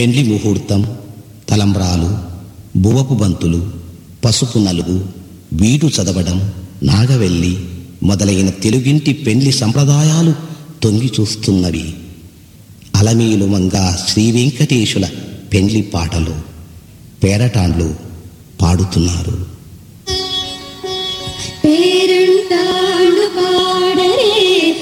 పెండ్లి ముహూర్తం తలంబ్రాలు బువపు బంతులు పసుపు నలుగు వీడు చదవడం నాగవెల్లి మొదలైన తెలుగింటి పెండ్లి సంప్రదాయాలు తొంగి చూస్తున్నవి. అలమీలు మంగా శ్రీ వెంకటేశుల పెండ్లి పాటలు పేరటాండ్లు పాడుతున్నారు. పేరంటాడు పాడరే